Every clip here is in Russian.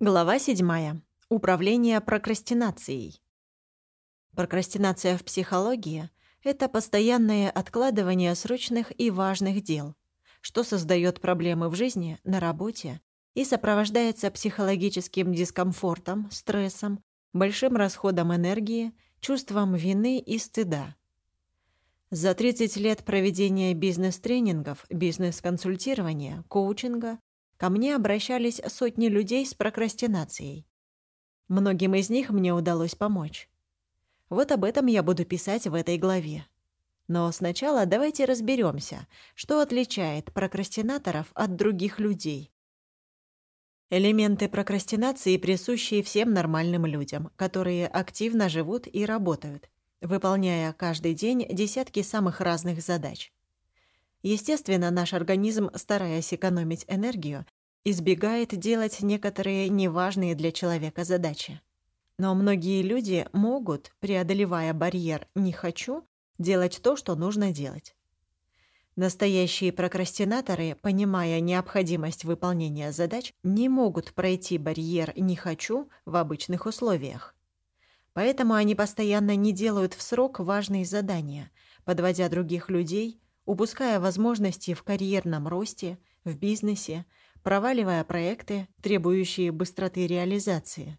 Глава 7. Управление прокрастинацией. Прокрастинация в психологии – это постоянное откладывание срочных и важных дел, что создает проблемы в жизни, на работе и сопровождается психологическим дискомфортом, стрессом, большим расходом энергии, чувством вины и стыда. За 30 лет проведения бизнес-тренингов, бизнес-консультирования, коучинга Ко мне обращались сотни людей с прокрастинацией. Многим из них мне удалось помочь. Вот об этом я буду писать в этой главе. Но сначала давайте разберемся, что отличает прокрастинаторов от других людей. Элементы прокрастинации присущи всем нормальным людям, которые активно живут и работают, выполняя каждый день десятки самых разных задач. Естественно, наш организм, стараясь экономить энергию, избегает делать некоторые неважные для человека задачи. Но многие люди могут, преодолевая барьер «не хочу», делать то, что нужно делать. Настоящие прокрастинаторы, понимая необходимость выполнения задач, не могут пройти барьер «не хочу» в обычных условиях. Поэтому они постоянно не делают в срок важные задания, подводя других людей упуская возможности в карьерном росте, в бизнесе, проваливая проекты, требующие быстроты реализации.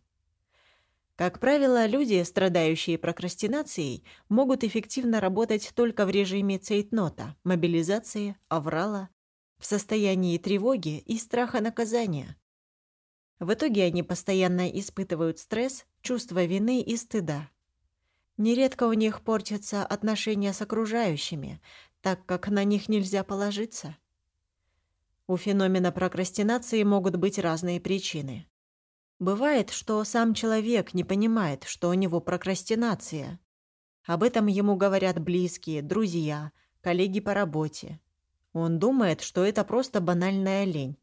Как правило, люди, страдающие прокрастинацией, могут эффективно работать только в режиме цейтнота, мобилизации, аврала, в состоянии тревоги и страха наказания. В итоге они постоянно испытывают стресс, чувство вины и стыда. Нередко у них портятся отношения с окружающими, так как на них нельзя положиться. У феномена прокрастинации могут быть разные причины. Бывает, что сам человек не понимает, что у него прокрастинация. Об этом ему говорят близкие, друзья, коллеги по работе. Он думает, что это просто банальная лень.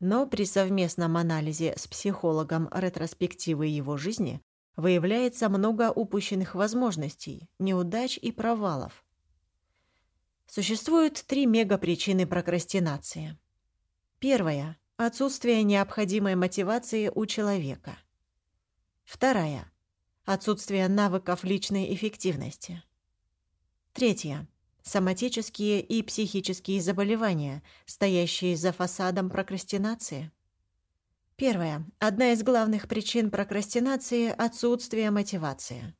Но при совместном анализе с психологом ретроспективы его жизни выявляется много упущенных возможностей, неудач и провалов. Существуют три мегапричины прокрастинации. Первая – отсутствие необходимой мотивации у человека. Вторая – отсутствие навыков личной эффективности. Третья – соматические и психические заболевания, стоящие за фасадом прокрастинации. Первая. Одна из главных причин прокрастинации – отсутствие мотивации.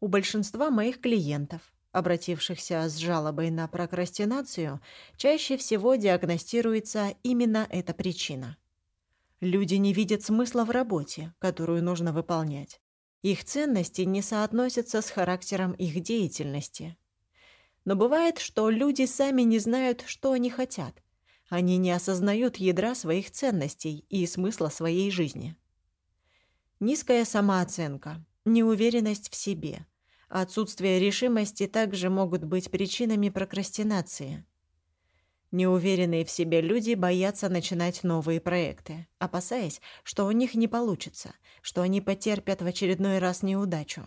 У большинства моих клиентов – обратившихся с жалобой на прокрастинацию, чаще всего диагностируется именно эта причина. Люди не видят смысла в работе, которую нужно выполнять. Их ценности не соотносятся с характером их деятельности. Но бывает, что люди сами не знают, что они хотят. Они не осознают ядра своих ценностей и смысла своей жизни. Низкая самооценка, неуверенность в себе – Отсутствие решимости также могут быть причинами прокрастинации. Неуверенные в себе люди боятся начинать новые проекты, опасаясь, что у них не получится, что они потерпят в очередной раз неудачу.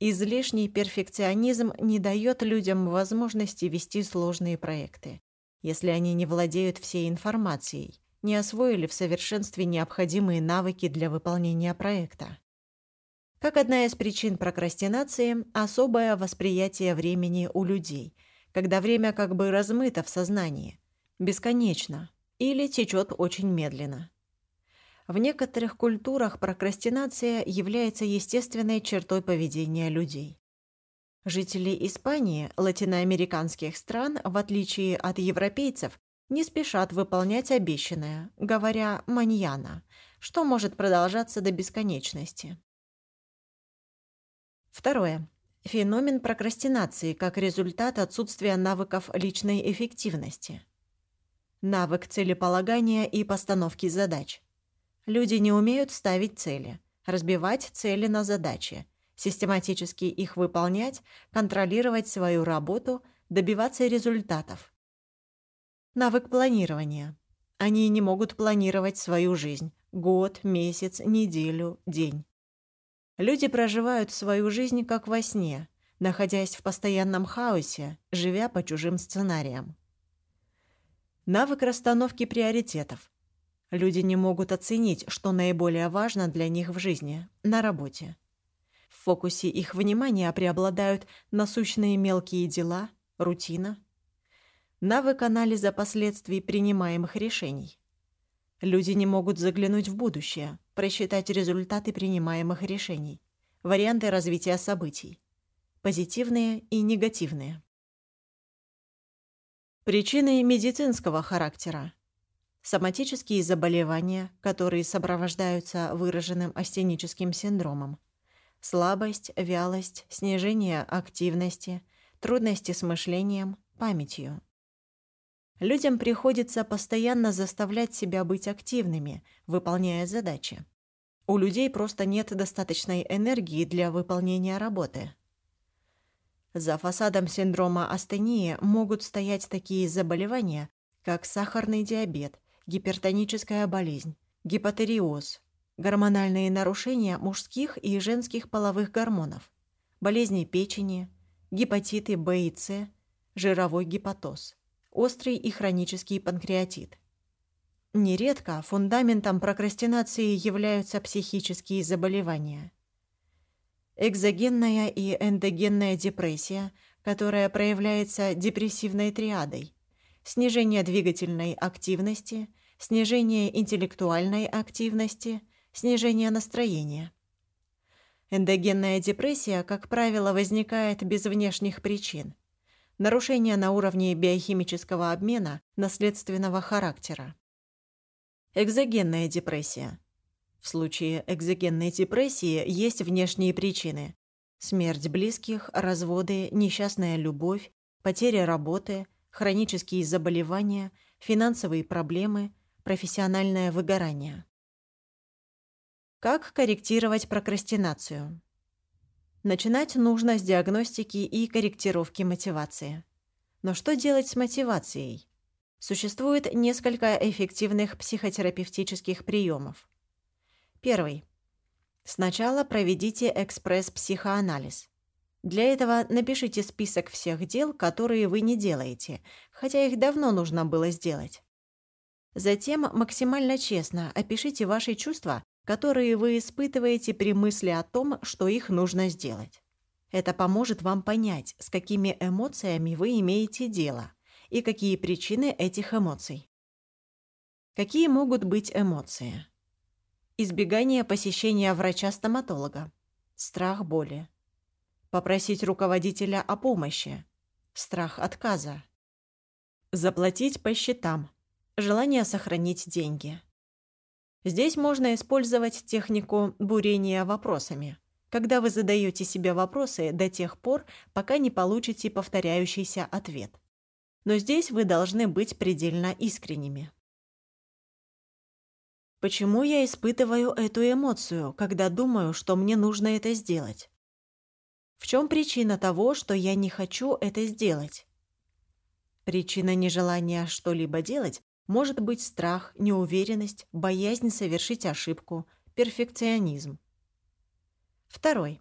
Излишний перфекционизм не дает людям возможности вести сложные проекты, если они не владеют всей информацией, не освоили в совершенстве необходимые навыки для выполнения проекта. Как одна из причин прокрастинации – особое восприятие времени у людей, когда время как бы размыто в сознании, бесконечно или течет очень медленно. В некоторых культурах прокрастинация является естественной чертой поведения людей. Жители Испании, латиноамериканских стран, в отличие от европейцев, не спешат выполнять обещанное, говоря «маньяна», что может продолжаться до бесконечности. Второе. Феномен прокрастинации как результат отсутствия навыков личной эффективности. Навык целеполагания и постановки задач. Люди не умеют ставить цели, разбивать цели на задачи, систематически их выполнять, контролировать свою работу, добиваться результатов. Навык планирования. Они не могут планировать свою жизнь – год, месяц, неделю, день. Люди проживают свою жизнь как во сне, находясь в постоянном хаосе, живя по чужим сценариям. Навык расстановки приоритетов. Люди не могут оценить, что наиболее важно для них в жизни, на работе. В фокусе их внимания преобладают насущные мелкие дела, рутина, навык анализа последствий принимаемых решений. Люди не могут заглянуть в будущее, просчитать результаты принимаемых решений, варианты развития событий, позитивные и негативные. Причины медицинского характера. Соматические заболевания, которые сопровождаются выраженным астеническим синдромом. Слабость, вялость, снижение активности, трудности с мышлением, памятью. Людям приходится постоянно заставлять себя быть активными, выполняя задачи. У людей просто нет достаточной энергии для выполнения работы. За фасадом синдрома астении могут стоять такие заболевания, как сахарный диабет, гипертоническая болезнь, гипотериоз, гормональные нарушения мужских и женских половых гормонов, болезни печени, гепатиты В и С, жировой гепатоз острый и хронический панкреатит. Нередко фундаментом прокрастинации являются психические заболевания. Экзогенная и эндогенная депрессия, которая проявляется депрессивной триадой, снижение двигательной активности, снижение интеллектуальной активности, снижение настроения. Эндогенная депрессия, как правило, возникает без внешних причин – нарушения на уровне биохимического обмена наследственного характера. Экзогенная депрессия. В случае экзогенной депрессии есть внешние причины. Смерть близких, разводы, несчастная любовь, потеря работы, хронические заболевания, финансовые проблемы, профессиональное выгорание. Как корректировать прокрастинацию? Начинать нужно с диагностики и корректировки мотивации. Но что делать с мотивацией? Существует несколько эффективных психотерапевтических приемов. Первый. Сначала проведите экспресс-психоанализ. Для этого напишите список всех дел, которые вы не делаете, хотя их давно нужно было сделать. Затем максимально честно опишите ваши чувства которые вы испытываете при мысли о том, что их нужно сделать. Это поможет вам понять, с какими эмоциями вы имеете дело и какие причины этих эмоций. Какие могут быть эмоции? Избегание посещения врача-стоматолога, страх боли, попросить руководителя о помощи, страх отказа, заплатить по счетам, желание сохранить деньги – Здесь можно использовать технику бурения вопросами, когда вы задаете себе вопросы до тех пор, пока не получите повторяющийся ответ. Но здесь вы должны быть предельно искренними. Почему я испытываю эту эмоцию, когда думаю, что мне нужно это сделать? В чем причина того, что я не хочу это сделать? Причина нежелания что-либо делать может быть страх, неуверенность, боязнь совершить ошибку, перфекционизм. Второй.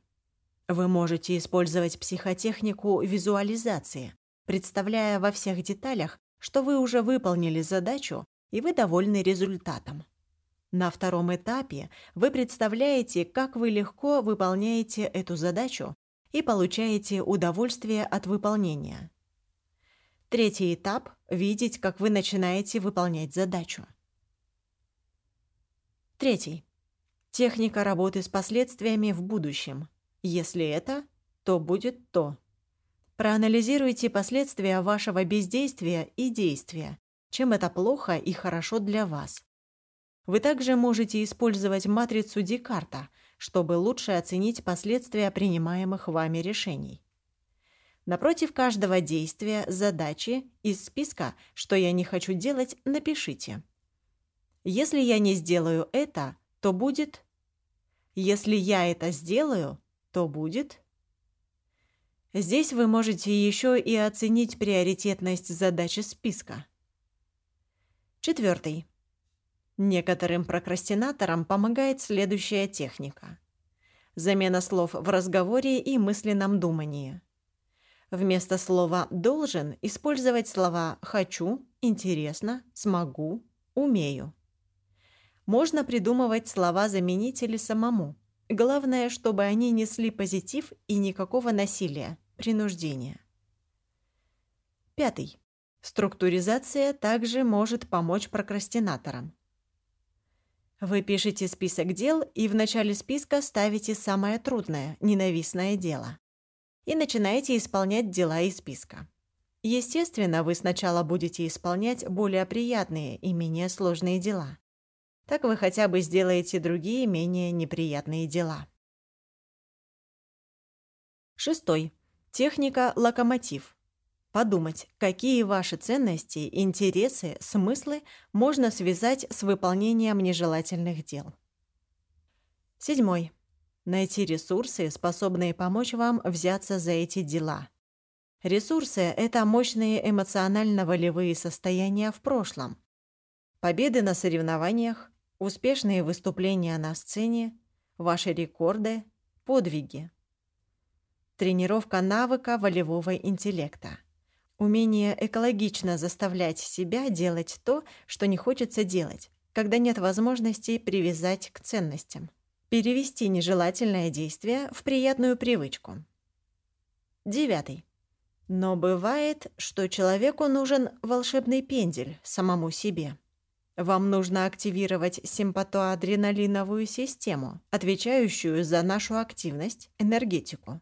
Вы можете использовать психотехнику визуализации, представляя во всех деталях, что вы уже выполнили задачу и вы довольны результатом. На втором этапе вы представляете, как вы легко выполняете эту задачу и получаете удовольствие от выполнения. Третий этап – видеть, как вы начинаете выполнять задачу. Третий. Техника работы с последствиями в будущем. Если это, то будет то. Проанализируйте последствия вашего бездействия и действия, чем это плохо и хорошо для вас. Вы также можете использовать матрицу Декарта, чтобы лучше оценить последствия принимаемых вами решений. Напротив каждого действия, задачи из списка «Что я не хочу делать» напишите. Если я не сделаю это, то будет... Если я это сделаю, то будет... Здесь вы можете еще и оценить приоритетность задачи списка. Четвертый. Некоторым прокрастинаторам помогает следующая техника. Замена слов в разговоре и мысленном думании. Вместо слова «должен» использовать слова «хочу», «интересно», «смогу», «умею». Можно придумывать слова-заменители самому. Главное, чтобы они несли позитив и никакого насилия, принуждения. Пятый. Структуризация также может помочь прокрастинаторам. Вы пишете список дел и в начале списка ставите самое трудное, ненавистное дело. И начинаете исполнять дела из списка. Естественно, вы сначала будете исполнять более приятные и менее сложные дела. Так вы хотя бы сделаете другие менее неприятные дела. Шестой. Техника локомотив. Подумать, какие ваши ценности, интересы, смыслы можно связать с выполнением нежелательных дел. Седьмой. Найти ресурсы, способные помочь вам взяться за эти дела. Ресурсы – это мощные эмоционально-волевые состояния в прошлом. Победы на соревнованиях, успешные выступления на сцене, ваши рекорды, подвиги. Тренировка навыка волевого интеллекта. Умение экологично заставлять себя делать то, что не хочется делать, когда нет возможности привязать к ценностям. Перевести нежелательное действие в приятную привычку. Девятый. Но бывает, что человеку нужен волшебный пендель самому себе. Вам нужно активировать симпатоадреналиновую систему, отвечающую за нашу активность, энергетику.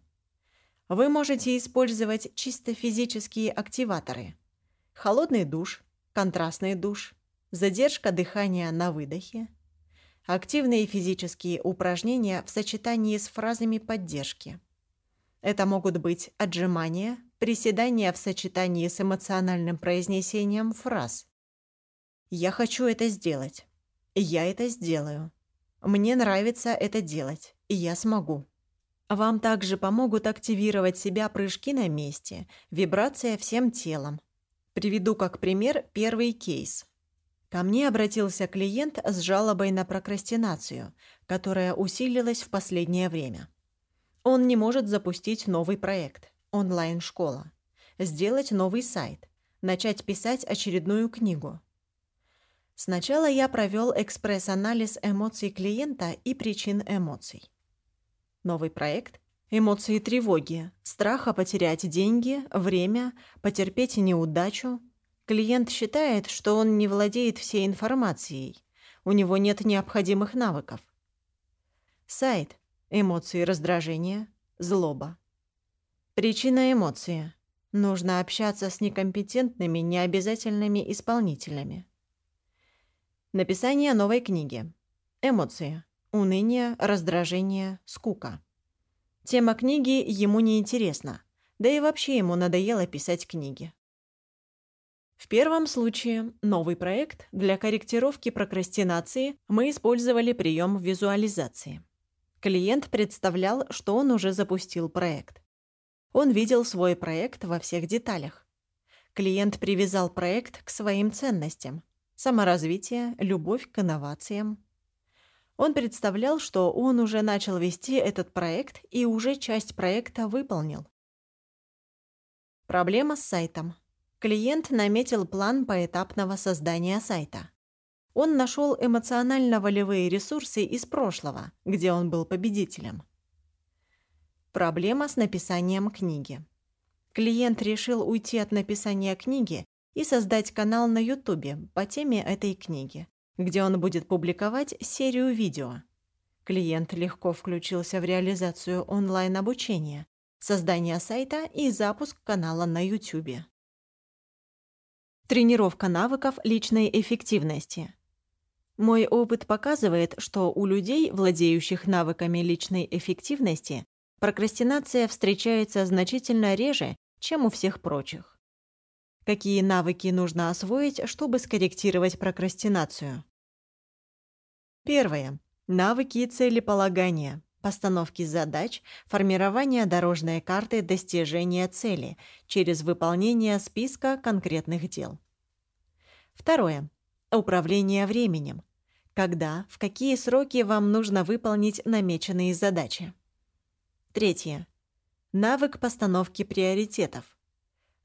Вы можете использовать чисто физические активаторы. Холодный душ, контрастный душ, задержка дыхания на выдохе, активные физические упражнения в сочетании с фразами поддержки. Это могут быть отжимания, приседания в сочетании с эмоциональным произнесением фраз. «Я хочу это сделать. Я это сделаю. Мне нравится это делать, я смогу». Вам также помогут активировать себя прыжки на месте, вибрация всем телом. Приведу как пример первый кейс. Ко мне обратился клиент с жалобой на прокрастинацию, которая усилилась в последнее время. Он не может запустить новый проект, онлайн-школа, сделать новый сайт, начать писать очередную книгу. Сначала я провел экспресс-анализ эмоций клиента и причин эмоций. Новый проект, эмоции тревоги, страха потерять деньги, время, потерпеть неудачу. Клиент считает, что он не владеет всей информацией, у него нет необходимых навыков. Сайт, эмоции раздражения, злоба. Причина эмоции. Нужно общаться с некомпетентными, необязательными исполнителями. Написание новой книги. Эмоции уныние, раздражение, скука. Тема книги ему не интересна, да и вообще ему надоело писать книги. В первом случае новый проект для корректировки прокрастинации мы использовали прием визуализации. Клиент представлял, что он уже запустил проект. Он видел свой проект во всех деталях. Клиент привязал проект к своим ценностям – саморазвитие, любовь к инновациям, он представлял, что он уже начал вести этот проект и уже часть проекта выполнил. Проблема с сайтом. Клиент наметил план поэтапного создания сайта. Он нашел эмоционально-волевые ресурсы из прошлого, где он был победителем. Проблема с написанием книги. Клиент решил уйти от написания книги и создать канал на YouTube по теме этой книги где он будет публиковать серию видео. Клиент легко включился в реализацию онлайн-обучения, создание сайта и запуск канала на YouTube. Тренировка навыков личной эффективности. Мой опыт показывает, что у людей, владеющих навыками личной эффективности, прокрастинация встречается значительно реже, чем у всех прочих. Какие навыки нужно освоить, чтобы скорректировать прокрастинацию? Первое. Навыки целеполагания, постановки задач, формирования дорожной карты достижения цели через выполнение списка конкретных дел. Второе. Управление временем. Когда, в какие сроки вам нужно выполнить намеченные задачи. Третье. Навык постановки приоритетов.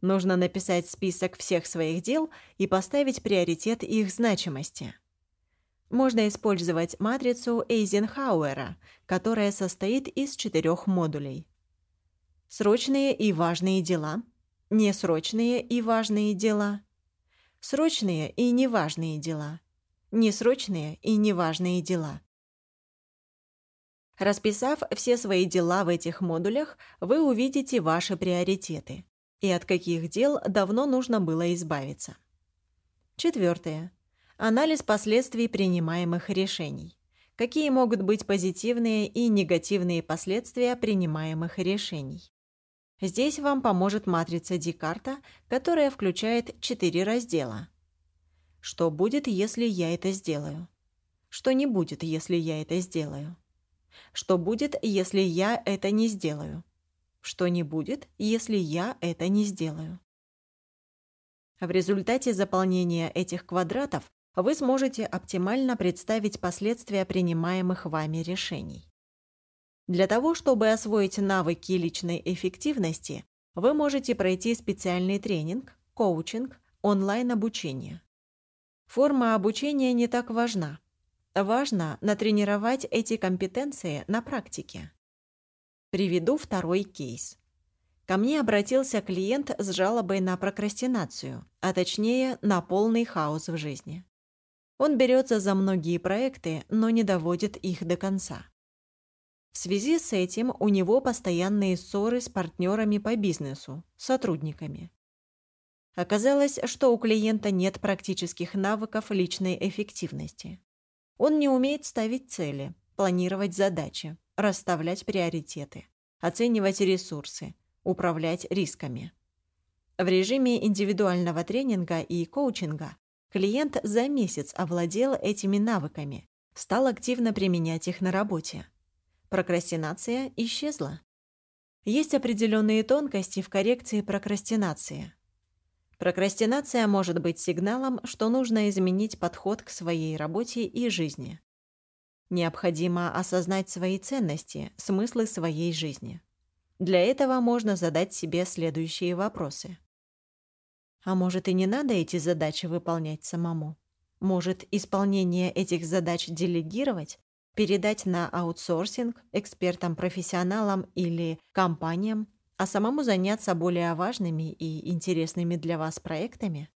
Нужно написать список всех своих дел и поставить приоритет их значимости. можно использовать матрицу Эйзенхауэра, которая состоит из четырех модулей. Срочные и важные дела, несрочные и важные дела, срочные и неважные дела, несрочные и неважные дела. Расписав все свои дела в этих модулях, вы увидите ваши приоритеты и от каких дел давно нужно было избавиться. Четвертое. Анализ последствий принимаемых решений. Какие могут быть позитивные и негативные последствия принимаемых решений? Здесь вам поможет матрица Декарта, которая включает четыре раздела. Что будет, если я это сделаю? Что не будет, если я это сделаю? Что будет, если я это не сделаю? Что не будет, если я это не сделаю? В результате заполнения этих квадратов вы сможете оптимально представить последствия принимаемых вами решений. Для того, чтобы освоить навыки личной эффективности, вы можете пройти специальный тренинг, коучинг, онлайн-обучение. Форма обучения не так важна. Важно натренировать эти компетенции на практике. Приведу второй кейс. Ко мне обратился клиент с жалобой на прокрастинацию, а точнее на полный хаос в жизни. Он берется за многие проекты, но не доводит их до конца. В связи с этим у него постоянные ссоры с партнерами по бизнесу, сотрудниками. Оказалось, что у клиента нет практических навыков личной эффективности. Он не умеет ставить цели, планировать задачи, расставлять приоритеты, оценивать ресурсы, управлять рисками. В режиме индивидуального тренинга и коучинга Клиент за месяц овладел этими навыками, стал активно применять их на работе. Прокрастинация исчезла. Есть определенные тонкости в коррекции прокрастинации. Прокрастинация может быть сигналом, что нужно изменить подход к своей работе и жизни. Необходимо осознать свои ценности, смыслы своей жизни. Для этого можно задать себе следующие вопросы. А может, и не надо эти задачи выполнять самому? Может, исполнение этих задач делегировать, передать на аутсорсинг экспертам-профессионалам или компаниям, а самому заняться более важными и интересными для вас проектами?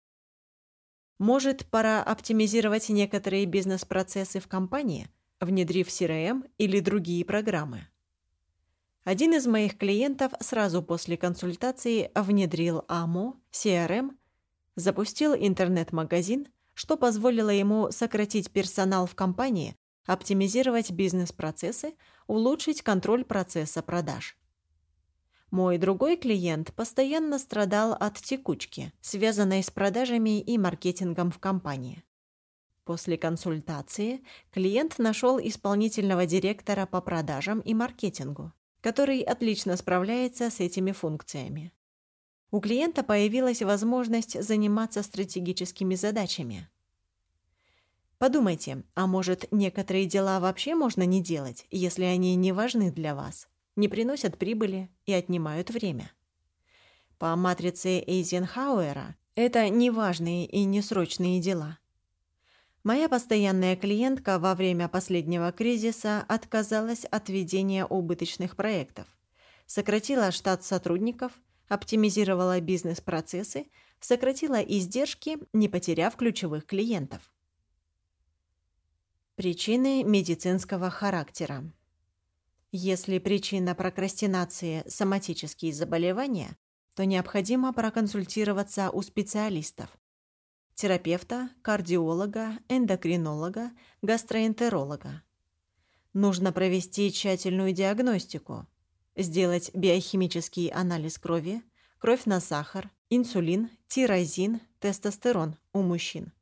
Может, пора оптимизировать некоторые бизнес-процессы в компании, внедрив CRM или другие программы? Один из моих клиентов сразу после консультации внедрил АМО, CRM запустил интернет-магазин, что позволило ему сократить персонал в компании, оптимизировать бизнес-процессы, улучшить контроль процесса продаж. Мой другой клиент постоянно страдал от текучки, связанной с продажами и маркетингом в компании. После консультации клиент нашел исполнительного директора по продажам и маркетингу, который отлично справляется с этими функциями у клиента появилась возможность заниматься стратегическими задачами. Подумайте, а может, некоторые дела вообще можно не делать, если они не важны для вас, не приносят прибыли и отнимают время? По матрице Эйзенхауэра это неважные и несрочные дела. Моя постоянная клиентка во время последнего кризиса отказалась от ведения убыточных проектов, сократила штат сотрудников – оптимизировала бизнес-процессы, сократила издержки, не потеряв ключевых клиентов. Причины медицинского характера. Если причина прокрастинации – соматические заболевания, то необходимо проконсультироваться у специалистов – терапевта, кардиолога, эндокринолога, гастроэнтеролога. Нужно провести тщательную диагностику – сделать биохимический анализ крови, кровь на сахар, инсулин, тирозин, тестостерон у мужчин,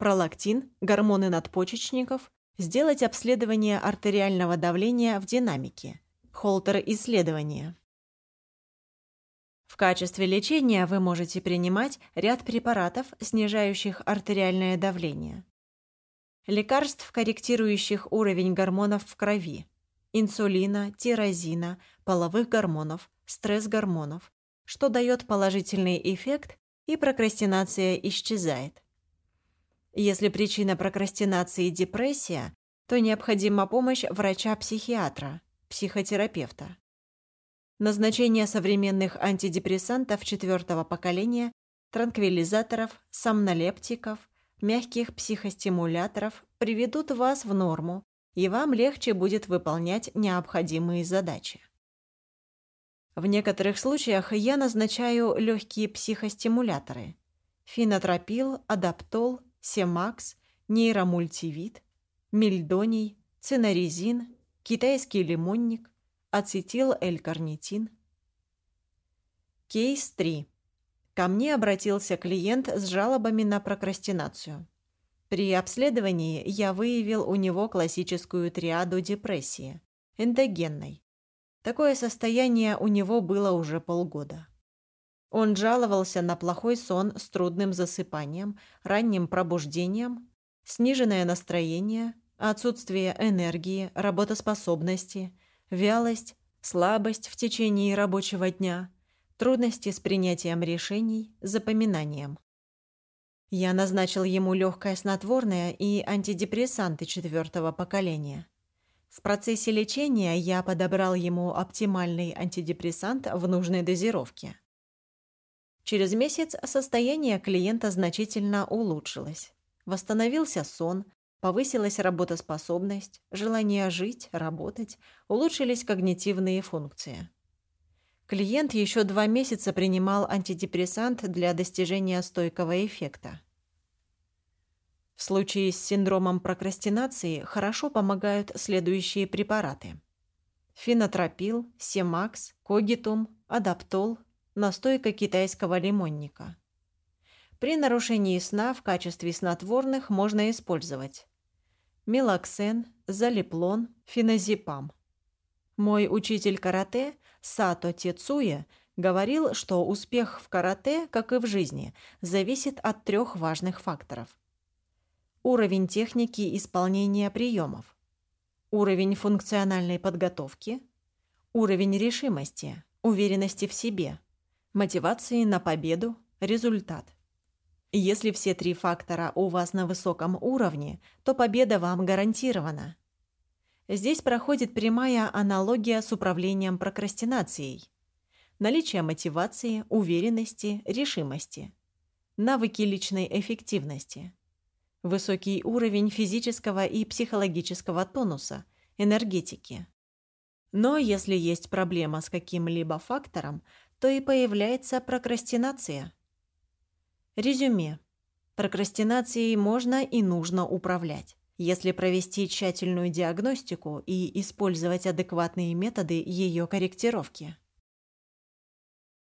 пролактин, гормоны надпочечников, сделать обследование артериального давления в динамике, холтер-исследование. В качестве лечения вы можете принимать ряд препаратов, снижающих артериальное давление. Лекарств, корректирующих уровень гормонов в крови, инсулина, тирозина, половых гормонов, стресс-гормонов, что дает положительный эффект и прокрастинация исчезает. Если причина прокрастинации – депрессия, то необходима помощь врача-психиатра, психотерапевта. Назначение современных антидепрессантов четвертого поколения, транквилизаторов, сомнолептиков, мягких психостимуляторов приведут вас в норму, и вам легче будет выполнять необходимые задачи. В некоторых случаях я назначаю легкие психостимуляторы – фенотропил, адаптол, семакс, нейромультивит, мельдоний, цинорезин, китайский лимонник, ацетил-эль-карнитин. Кейс 3. Ко мне обратился клиент с жалобами на прокрастинацию. При обследовании я выявил у него классическую триаду депрессии – эндогенной. Такое состояние у него было уже полгода. Он жаловался на плохой сон с трудным засыпанием, ранним пробуждением, сниженное настроение, отсутствие энергии, работоспособности, вялость, слабость в течение рабочего дня, трудности с принятием решений, запоминанием. Я назначил ему легкое снотворное и антидепрессанты четвертого поколения. В процессе лечения я подобрал ему оптимальный антидепрессант в нужной дозировке. Через месяц состояние клиента значительно улучшилось. Восстановился сон, повысилась работоспособность, желание жить, работать, улучшились когнитивные функции. Клиент еще два месяца принимал антидепрессант для достижения стойкого эффекта. В случае с синдромом прокрастинации хорошо помогают следующие препараты. Фенотропил, Семакс, Когитум, Адаптол, настойка китайского лимонника. При нарушении сна в качестве снотворных можно использовать мелоксен, залиплон, феназепам. Мой учитель карате Сато Тецуя говорил, что успех в карате, как и в жизни, зависит от трех важных факторов. Уровень техники исполнения приемов, уровень функциональной подготовки, уровень решимости, уверенности в себе, мотивации на победу, результат. Если все три фактора у вас на высоком уровне, то победа вам гарантирована. Здесь проходит прямая аналогия с управлением прокрастинацией. Наличие мотивации, уверенности, решимости. Навыки личной эффективности. Высокий уровень физического и психологического тонуса, энергетики. Но если есть проблема с каким-либо фактором, то и появляется прокрастинация. Резюме. Прокрастинацией можно и нужно управлять если провести тщательную диагностику и использовать адекватные методы ее корректировки.